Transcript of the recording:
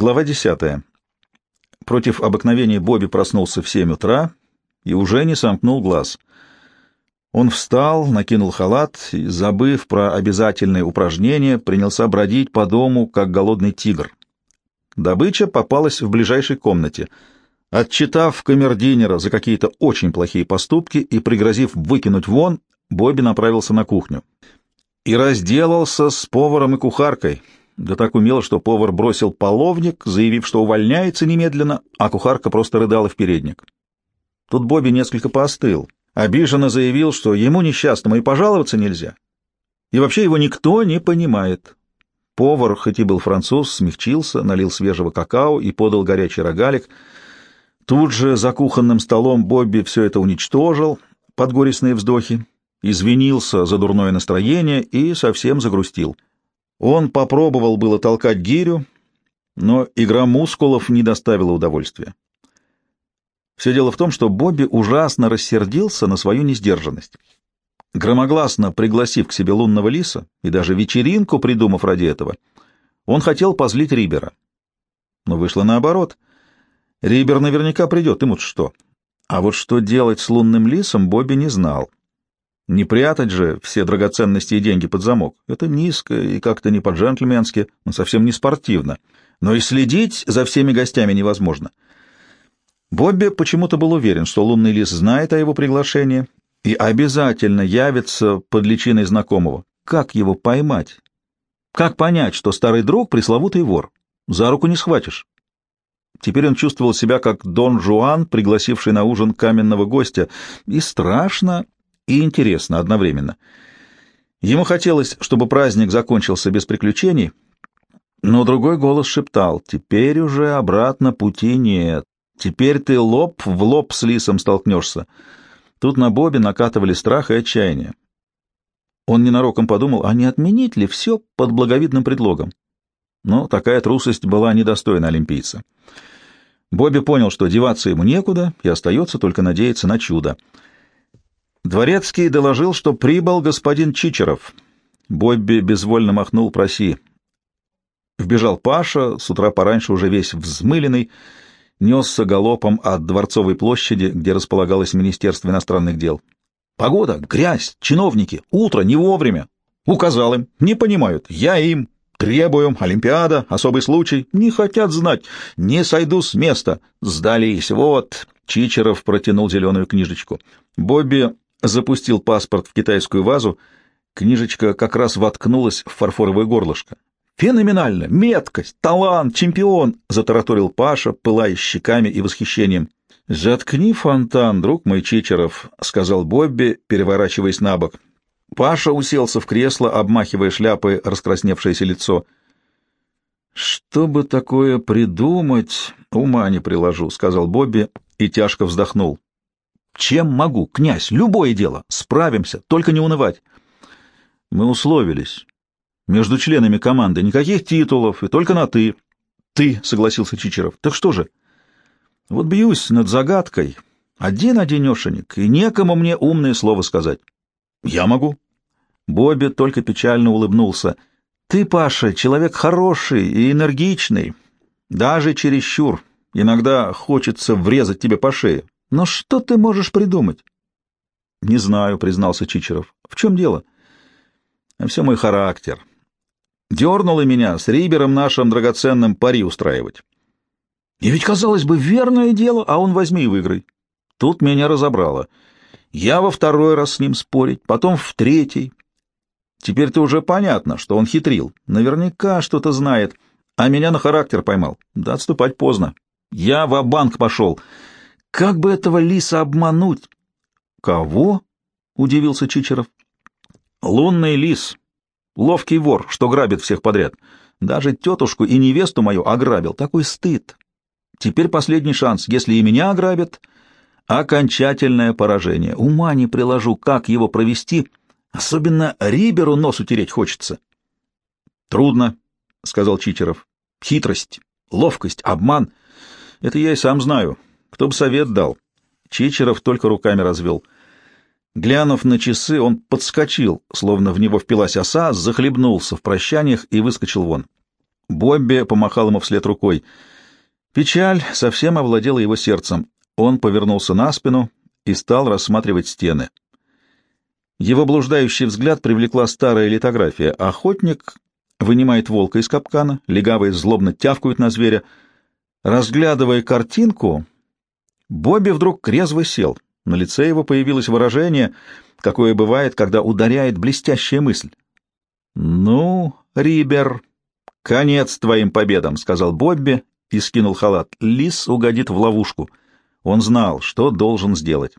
Глава десятая. Против обыкновения Бобби проснулся в семь утра и уже не сомкнул глаз. Он встал, накинул халат и, забыв про обязательные упражнения, принялся бродить по дому, как голодный тигр. Добыча попалась в ближайшей комнате. Отчитав камердинера за какие-то очень плохие поступки и пригрозив выкинуть вон, Бобби направился на кухню. И разделался с поваром и кухаркой — да так умело, что повар бросил половник, заявив, что увольняется немедленно, а кухарка просто рыдала в передник. Тут Бобби несколько поостыл. Обиженно заявил, что ему несчастному и пожаловаться нельзя. И вообще его никто не понимает. Повар, хоть и был француз, смягчился, налил свежего какао и подал горячий рогалик. Тут же за кухонным столом Бобби все это уничтожил под горестные вздохи, извинился за дурное настроение и совсем загрустил. Он попробовал было толкать гирю, но игра мускулов не доставила удовольствия. Все дело в том, что Бобби ужасно рассердился на свою несдержанность. Громогласно пригласив к себе лунного лиса и даже вечеринку придумав ради этого, он хотел позлить Рибера. Но вышло наоборот. Рибер наверняка придет, ему что. А вот что делать с лунным лисом Бобби не знал. Не прятать же все драгоценности и деньги под замок. Это низко и как-то не по-джентльменски, но совсем не спортивно. Но и следить за всеми гостями невозможно. Бобби почему-то был уверен, что лунный лис знает о его приглашении и обязательно явится под личиной знакомого. Как его поймать? Как понять, что старый друг — пресловутый вор? За руку не схватишь. Теперь он чувствовал себя как Дон Жуан, пригласивший на ужин каменного гостя, и страшно, и интересно одновременно. Ему хотелось, чтобы праздник закончился без приключений, но другой голос шептал, «Теперь уже обратно пути нет. Теперь ты лоб в лоб с лисом столкнешься». Тут на Бобе накатывали страх и отчаяние. Он ненароком подумал, а не отменить ли все под благовидным предлогом? Но такая трусость была недостойна олимпийца. Бобби понял, что деваться ему некуда, и остается только надеяться на чудо. Дворецкий доложил, что прибыл господин Чичеров. Бобби безвольно махнул «проси». Вбежал Паша, с утра пораньше уже весь взмыленный, несся галопом от Дворцовой площади, где располагалось Министерство иностранных дел. «Погода, грязь, чиновники, утро, не вовремя!» Указал им, не понимают, я им, требуем, Олимпиада, особый случай, не хотят знать, не сойду с места, сдались, вот, Чичеров протянул зеленую книжечку. Бобби запустил паспорт в китайскую вазу, книжечка как раз воткнулась в фарфоровое горлышко. «Феноменально! Меткость! Талант! Чемпион!» — затараторил Паша, пылая щеками и восхищением. «Заткни фонтан, друг мой Чичеров», — сказал Бобби, переворачиваясь на бок. Паша уселся в кресло, обмахивая шляпой раскрасневшееся лицо. «Что бы такое придумать, ума не приложу», — сказал Бобби и тяжко вздохнул. Чем могу, князь? Любое дело. Справимся, только не унывать. Мы условились. Между членами команды никаких титулов, и только на «ты». «Ты», — согласился Чичеров. «Так что же?» «Вот бьюсь над загадкой. Один-одинешенек, и некому мне умное слово сказать». «Я могу». Бобби только печально улыбнулся. «Ты, Паша, человек хороший и энергичный, даже чересчур. Иногда хочется врезать тебе по шее. Но что ты можешь придумать? — Не знаю, — признался Чичеров. — В чем дело? — Все мой характер. Дернуло меня с Рибером нашим драгоценным пари устраивать. И ведь, казалось бы, верное дело, а он возьми и выиграй. Тут меня разобрало. Я во второй раз с ним спорить, потом в третий. Теперь-то уже понятно, что он хитрил. Наверняка что-то знает, а меня на характер поймал. Да отступать поздно. Я в банк пошел. Как бы этого лиса обмануть? Кого? удивился Чичеров. Лунный лис, ловкий вор, что грабит всех подряд. Даже тетушку и невесту мою ограбил. Такой стыд. Теперь последний шанс. Если и меня ограбят, окончательное поражение. Ума не приложу, как его провести. Особенно Риберу нос утереть хочется. Трудно, — сказал Чичеров. Хитрость, ловкость, обман — это я и сам знаю. Кто бы совет дал? Чичеров только руками развел. Глянув на часы, он подскочил, словно в него впилась оса, захлебнулся в прощаниях и выскочил вон. Бобби помахал ему вслед рукой. Печаль совсем овладела его сердцем. Он повернулся на спину и стал рассматривать стены. Его блуждающий взгляд привлекла старая литография. Охотник вынимает волка из капкана, легавые злобно тявкают на зверя. Разглядывая картинку, Бобби вдруг резво сел. На лице его появилось выражение, какое бывает, когда ударяет блестящая мысль. «Ну, Рибер, конец твоим победам», — сказал Бобби и скинул халат. «Лис угодит в ловушку». Он знал, что должен сделать.